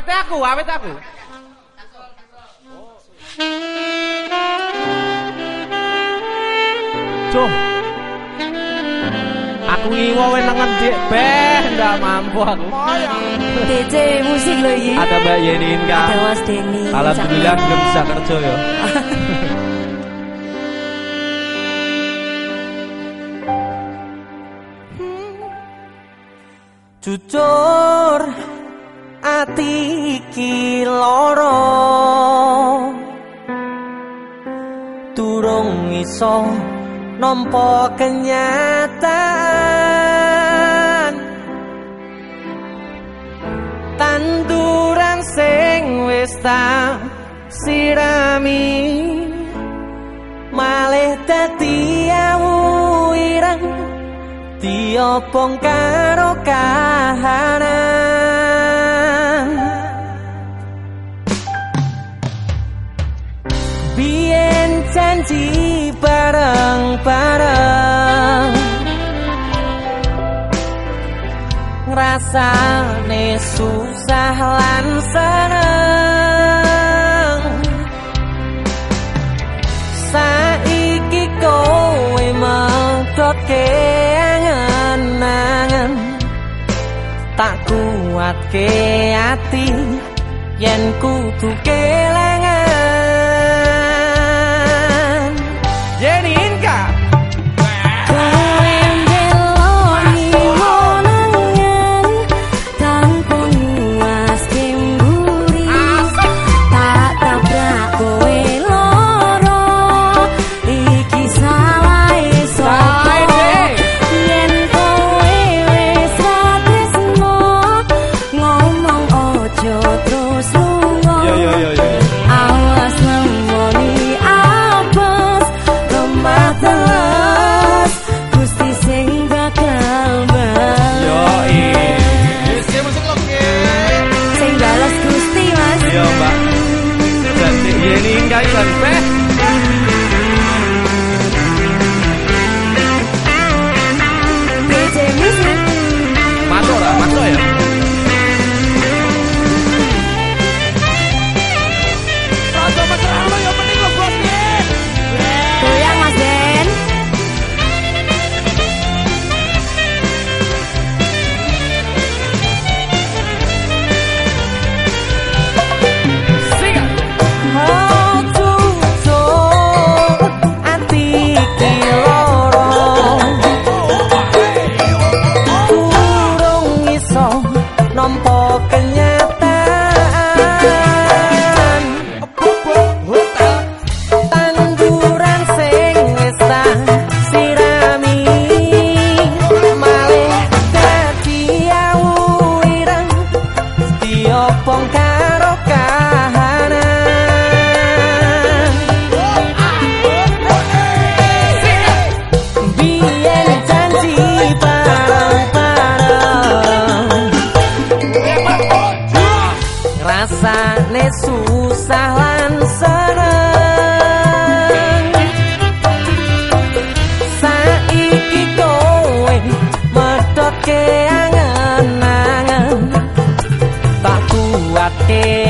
Awete aku, awete aku. Cuk. Aku ngiwo wenengan dik beh ndak mampu aku. DJ musik lho iki. Ada Mbak Yeni Inka. Ada Mas Denny. Alhamdulillah belum bisa kerja ya. Jujur ati iki lara. Durung iso nampa kenyataan Tanduran sing wis tak sirami malih dadi awu ireng diopong karo kahanan janji bareng-bareng. Ngrasane susah lan seneng. Saiki kowe medhotke angen-angen. Tak kuatke ati yen kudu kelangan Telas Gusti sing bakal balas Yo Iki musik lo Sing balas Gusti mas Yo Mbak. Jadi Yeni Inka ilang beh. Rasane susah lan seneng Saiki kowe medhotke angen-angen Tak kuatke